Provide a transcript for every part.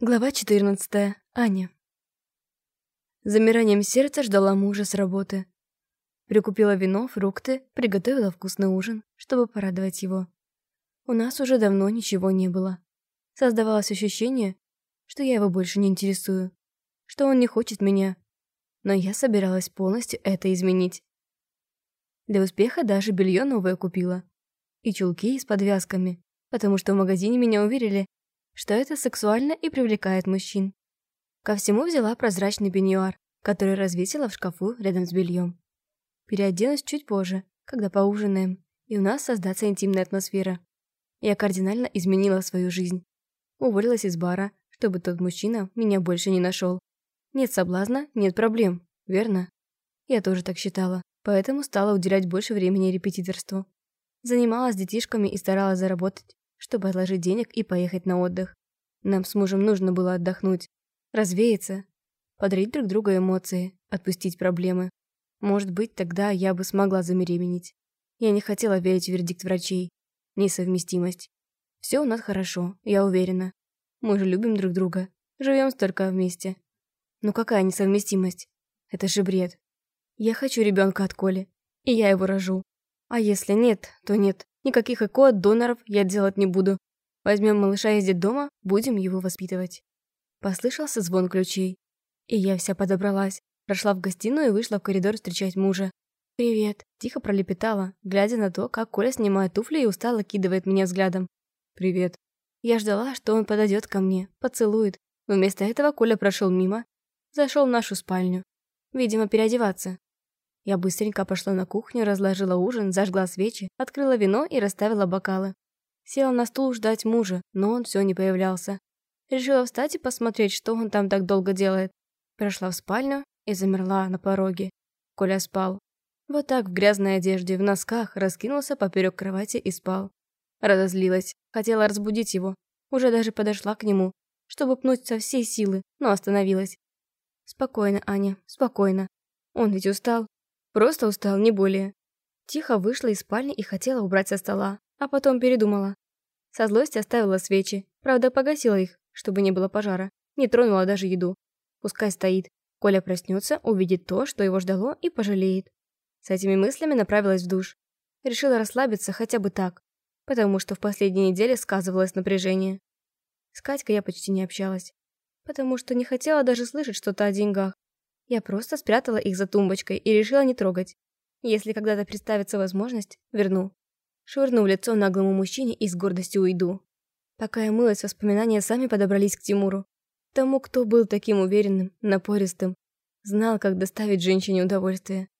Глава 14. Аня. Замиранием сердца ждала мужа с работы. Прикупила вино, фрукты, приготовила вкусный ужин, чтобы порадовать его. У нас уже давно ничего не было. Создавалось ощущение, что я его больше не интересую, что он не хочет меня. Но я собиралась полностью это изменить. Для успеха даже белье новое купила. И чулки с подвязками, потому что в магазине меня уверили, что это сексуально и привлекает мужчин. Ко всему взяла прозрачный пеньюар, который развесила в шкафу рядом с бельем. Переоденусь чуть позже, когда поужинаем, и у нас создаться интимная атмосфера. Я кардинально изменила свою жизнь. Уволилась из бара, чтобы тот мужчина меня больше не нашел. Нет соблазна, нет проблем, верно? Я тоже так считала, поэтому стала уделять больше времени репетиторству. Занималась детишками и старалась заработать чтобы отложить денег и поехать на отдых. Нам с мужем нужно было отдохнуть, развеяться, подарить друг другу эмоции, отпустить проблемы. Может быть, тогда я бы смогла забеременеть. Я не хотела верить в вердикт врачей. Несовместимость. Все у нас хорошо, я уверена. Мы же любим друг друга, живем столько вместе. Ну какая несовместимость? Это же бред. Я хочу ребенка от Коли, и я его рожу. А если нет, то нет. Никаких ЭКО от доноров я делать не буду. Возьмем малыша из детдома, будем его воспитывать. Послышался звон ключей. И я вся подобралась. Прошла в гостиную и вышла в коридор встречать мужа. «Привет», – тихо пролепетала, глядя на то, как Коля снимает туфли и устало кидывает меня взглядом. «Привет». Я ждала, что он подойдет ко мне, поцелует. Но вместо этого Коля прошел мимо, зашел в нашу спальню. Видимо, переодеваться. Я быстренько пошла на кухню, разложила ужин, зажгла свечи, открыла вино и расставила бокалы. Села на стул ждать мужа, но он все не появлялся. Решила встать и посмотреть, что он там так долго делает. Прошла в спальню и замерла на пороге. Коля спал. Вот так в грязной одежде, в носках, раскинулся поперек кровати и спал. Разозлилась, хотела разбудить его. Уже даже подошла к нему, чтобы пнуть со всей силы, но остановилась. Спокойно, Аня, спокойно. Он ведь устал, Просто устал, не более. Тихо вышла из спальни и хотела убрать со стола, а потом передумала. Со злости оставила свечи, правда погасила их, чтобы не было пожара. Не тронула даже еду. Пускай стоит. Коля проснется, увидит то, что его ждало, и пожалеет. С этими мыслями направилась в душ. Решила расслабиться хотя бы так, потому что в последние недели сказывалось напряжение. С Катькой я почти не общалась, потому что не хотела даже слышать что-то о деньгах. Я просто спрятала их за тумбочкой и решила не трогать. Если когда-то представится возможность, верну. Швырну в лицо наглому мужчине и с гордостью уйду. Пока я мылась, воспоминания сами подобрались к Тимуру. Тому, кто был таким уверенным, напористым. Знал, как доставить женщине удовольствие.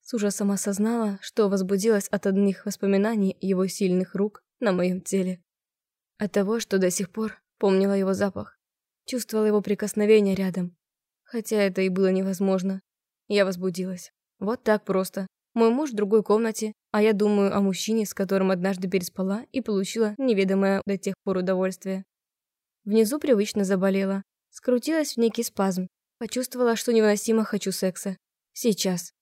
С ужасом осознала, что возбудилась от одних воспоминаний его сильных рук на моем теле. От того, что до сих пор помнила его запах. Чувствовала его прикосновение рядом. Хотя это и было невозможно. Я возбудилась. Вот так просто. Мой муж в другой комнате, а я думаю о мужчине, с которым однажды переспала и получила неведомое до тех пор удовольствие. Внизу привычно заболела. Скрутилась в некий спазм. Почувствовала, что невыносимо хочу секса. Сейчас.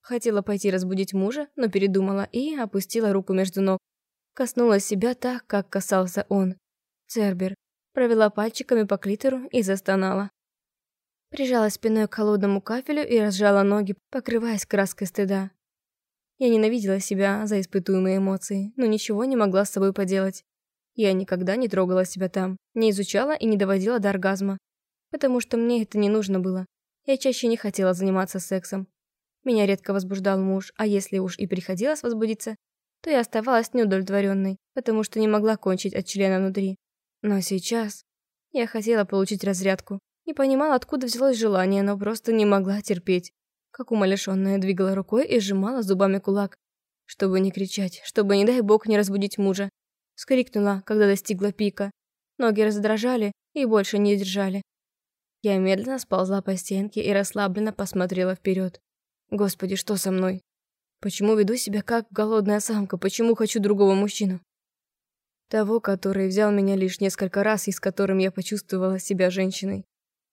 Хотела пойти разбудить мужа, но передумала и опустила руку между ног. Коснулась себя так, как касался он. Цербер. Провела пальчиками по клитору и застонала. Прижала спиной к холодному кафелю и разжала ноги, покрываясь краской стыда. Я ненавидела себя за испытуемые эмоции, но ничего не могла с собой поделать. Я никогда не трогала себя там, не изучала и не доводила до оргазма. Потому что мне это не нужно было. Я чаще не хотела заниматься сексом. Меня редко возбуждал муж, а если уж и приходилось возбудиться, то я оставалась неудовлетворенной, потому что не могла кончить от члена внутри. Но сейчас я хотела получить разрядку, не понимала, откуда взялось желание, но просто не могла терпеть. Как умалишенная двигала рукой и сжимала зубами кулак. Чтобы не кричать, чтобы, не дай бог, не разбудить мужа. Скрикнула, когда достигла пика. Ноги раздрожали и больше не держали. Я медленно сползла по стенке и расслабленно посмотрела вперед. Господи, что со мной? Почему веду себя как голодная самка? Почему хочу другого мужчину? Того, который взял меня лишь несколько раз и с которым я почувствовала себя женщиной.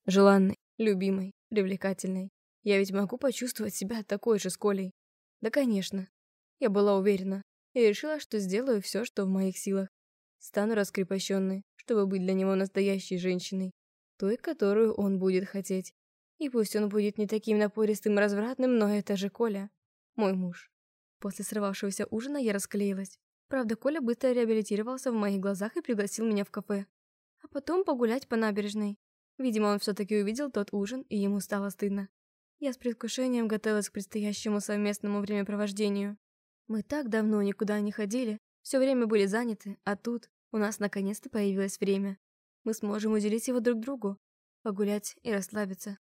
Желанной, любимой, привлекательной. Я ведь могу почувствовать себя такой же с Колей. Да, конечно. Я была уверена и решила, что сделаю все, что в моих силах. Стану раскрепощенной, чтобы быть для него настоящей женщиной. Той, которую он будет хотеть. И пусть он будет не таким напористым и развратным, но это же Коля. Мой муж. После срывавшегося ужина я расклеилась. Правда, Коля быстро реабилитировался в моих глазах и пригласил меня в кафе. А потом погулять по набережной. Видимо, он все-таки увидел тот ужин, и ему стало стыдно. Я с предвкушением готовилась к предстоящему совместному времяпровождению. Мы так давно никуда не ходили, все время были заняты, а тут у нас наконец-то появилось время. Мы сможем уделить его друг другу, погулять и расслабиться.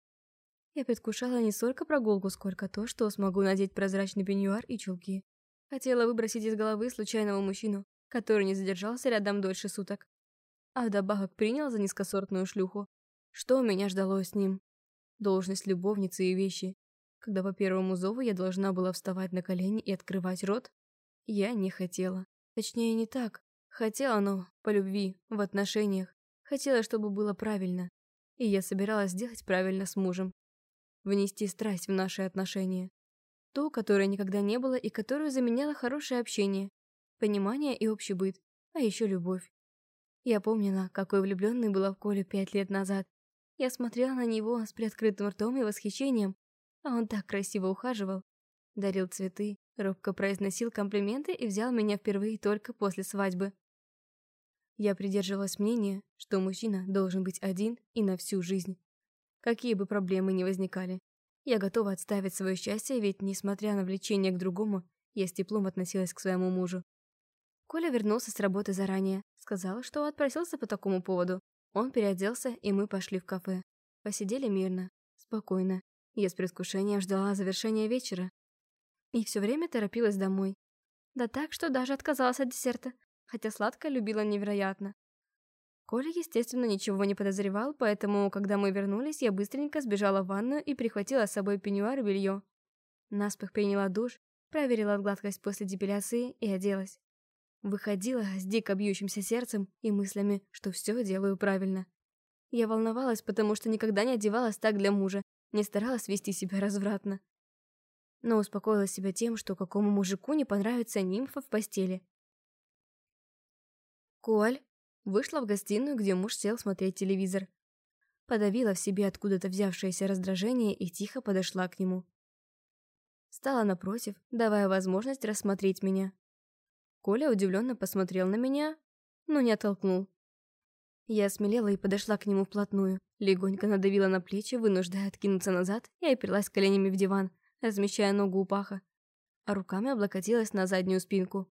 Я предвкушала не столько прогулку, сколько то, что смогу надеть прозрачный пеньюар и чулки. Хотела выбросить из головы случайного мужчину, который не задержался рядом дольше суток. А вдобавок принял за низкосортную шлюху. Что меня ждало с ним? Должность любовницы и вещи. Когда по первому зову я должна была вставать на колени и открывать рот, я не хотела. Точнее, не так. Хотела, но по любви, в отношениях. Хотела, чтобы было правильно. И я собиралась сделать правильно с мужем. Внести страсть в наши отношения. Ту, которой никогда не было и которую заменяло хорошее общение, понимание и общий быт, а еще любовь. Я помнила, какой влюбленной была в Колю пять лет назад. Я смотрела на него с приоткрытым ртом и восхищением, а он так красиво ухаживал. Дарил цветы, робко произносил комплименты и взял меня впервые только после свадьбы. Я придерживалась мнения, что мужчина должен быть один и на всю жизнь. Какие бы проблемы ни возникали. Я готова отставить свое счастье, ведь, несмотря на влечение к другому, я с теплом относилась к своему мужу. Коля вернулся с работы заранее, сказал, что отпросился по такому поводу. Он переоделся, и мы пошли в кафе. Посидели мирно, спокойно. Я с предвкушением ждала завершения вечера. И все время торопилась домой. Да так, что даже отказалась от десерта, хотя сладкое любила невероятно. Коля, естественно, ничего не подозревал, поэтому, когда мы вернулись, я быстренько сбежала в ванную и прихватила с собой пеньюар и белье. Наспех приняла душ, проверила гладкость после депиляции и оделась. Выходила с дико бьющимся сердцем и мыслями, что все делаю правильно. Я волновалась, потому что никогда не одевалась так для мужа, не старалась вести себя развратно. Но успокоила себя тем, что какому мужику не понравится нимфа в постели. «Коль!» Вышла в гостиную, где муж сел смотреть телевизор. Подавила в себе откуда-то взявшееся раздражение и тихо подошла к нему. Стала напротив, давая возможность рассмотреть меня. Коля удивленно посмотрел на меня, но не оттолкнул. Я смелела и подошла к нему вплотную, легонько надавила на плечи, вынуждая откинуться назад и оперлась коленями в диван, размещая ногу у паха, а руками облокотилась на заднюю спинку.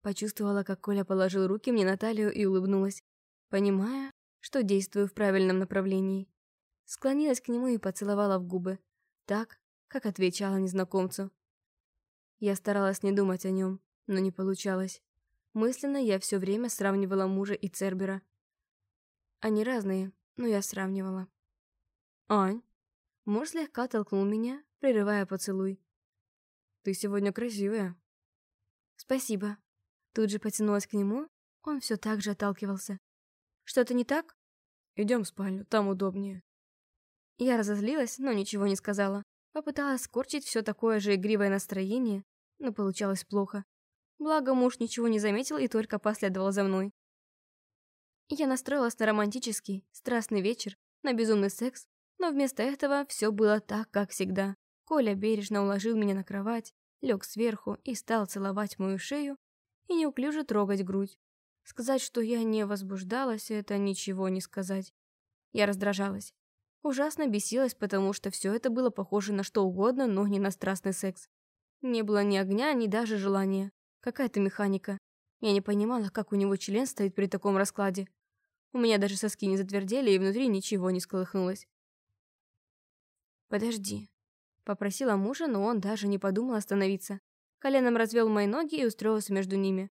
Почувствовала, как Коля положил руки мне на талию и улыбнулась, понимая, что действую в правильном направлении. Склонилась к нему и поцеловала в губы, так, как отвечала незнакомцу. Я старалась не думать о нем, но не получалось. Мысленно я все время сравнивала мужа и Цербера. Они разные, но я сравнивала. «Ань?» Муж слегка толкнул меня, прерывая поцелуй. «Ты сегодня красивая». «Спасибо», Тут же потянулась к нему, он все так же отталкивался. «Что-то не так?» «Идем в спальню, там удобнее». Я разозлилась, но ничего не сказала. Попыталась скорчить все такое же игривое настроение, но получалось плохо. Благо муж ничего не заметил и только последовал за мной. Я настроилась на романтический, страстный вечер, на безумный секс, но вместо этого все было так, как всегда. Коля бережно уложил меня на кровать, лег сверху и стал целовать мою шею, и неуклюже трогать грудь. Сказать, что я не возбуждалась, это ничего не сказать. Я раздражалась. Ужасно бесилась, потому что все это было похоже на что угодно, но не на страстный секс. Не было ни огня, ни даже желания. Какая-то механика. Я не понимала, как у него член стоит при таком раскладе. У меня даже соски не затвердели, и внутри ничего не сколыхнулось. «Подожди», — попросила мужа, но он даже не подумал остановиться. Коленом развел мои ноги и устроился между ними.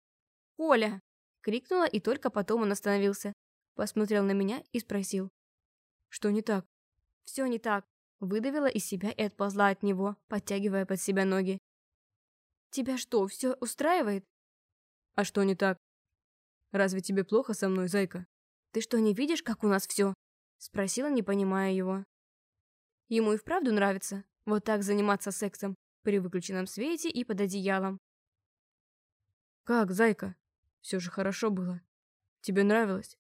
«Коля!» — крикнула, и только потом он остановился. Посмотрел на меня и спросил. «Что не так?» «Все не так», — выдавила из себя и отползла от него, подтягивая под себя ноги. «Тебя что, все устраивает?» «А что не так? Разве тебе плохо со мной, зайка?» «Ты что, не видишь, как у нас все?» — спросила, не понимая его. Ему и вправду нравится вот так заниматься сексом при выключенном свете и под одеялом. «Как, зайка? Все же хорошо было. Тебе нравилось?»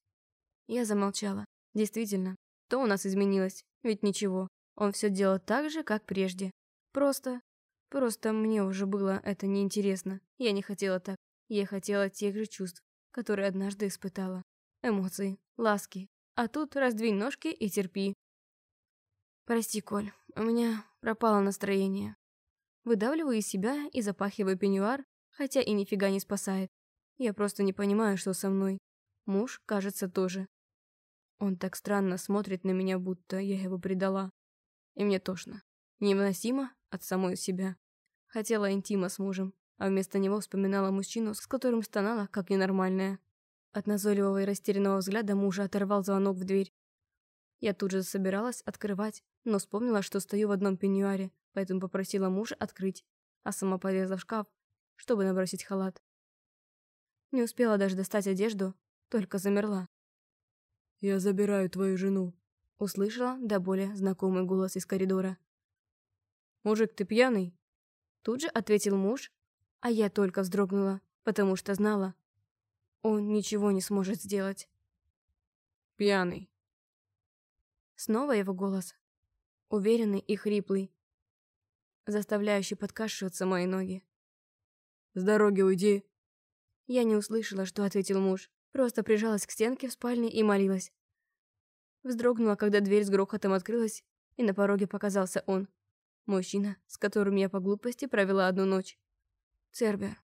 Я замолчала. Действительно, то у нас изменилось, ведь ничего. Он все делал так же, как прежде. Просто... Просто мне уже было это неинтересно. Я не хотела так. Я хотела тех же чувств, которые однажды испытала. Эмоции, ласки. А тут раздвинь ножки и терпи. Прости, Коль, у меня пропало настроение. Выдавливаю из себя и запахиваю пеньюар, хотя и нифига не спасает. Я просто не понимаю, что со мной. Муж, кажется, тоже. Он так странно смотрит на меня, будто я его предала. И мне тошно. Невыносимо от самой себя. Хотела интима с мужем, а вместо него вспоминала мужчину, с которым стонала, как ненормальная. От назойливого и растерянного взгляда мужа оторвал звонок в дверь. Я тут же собиралась открывать, но вспомнила, что стою в одном пеньюаре, поэтому попросила мужа открыть, а сама полезла в шкаф, чтобы набросить халат. Не успела даже достать одежду, только замерла. «Я забираю твою жену», — услышала до более знакомый голос из коридора. «Мужик, ты пьяный?» Тут же ответил муж, а я только вздрогнула, потому что знала. Он ничего не сможет сделать. «Пьяный». Снова его голос. Уверенный и хриплый, заставляющий подкашиваться мои ноги. «С дороги уйди!» Я не услышала, что ответил муж, просто прижалась к стенке в спальне и молилась. Вздрогнула, когда дверь с грохотом открылась, и на пороге показался он. Мужчина, с которым я по глупости провела одну ночь. Цербер.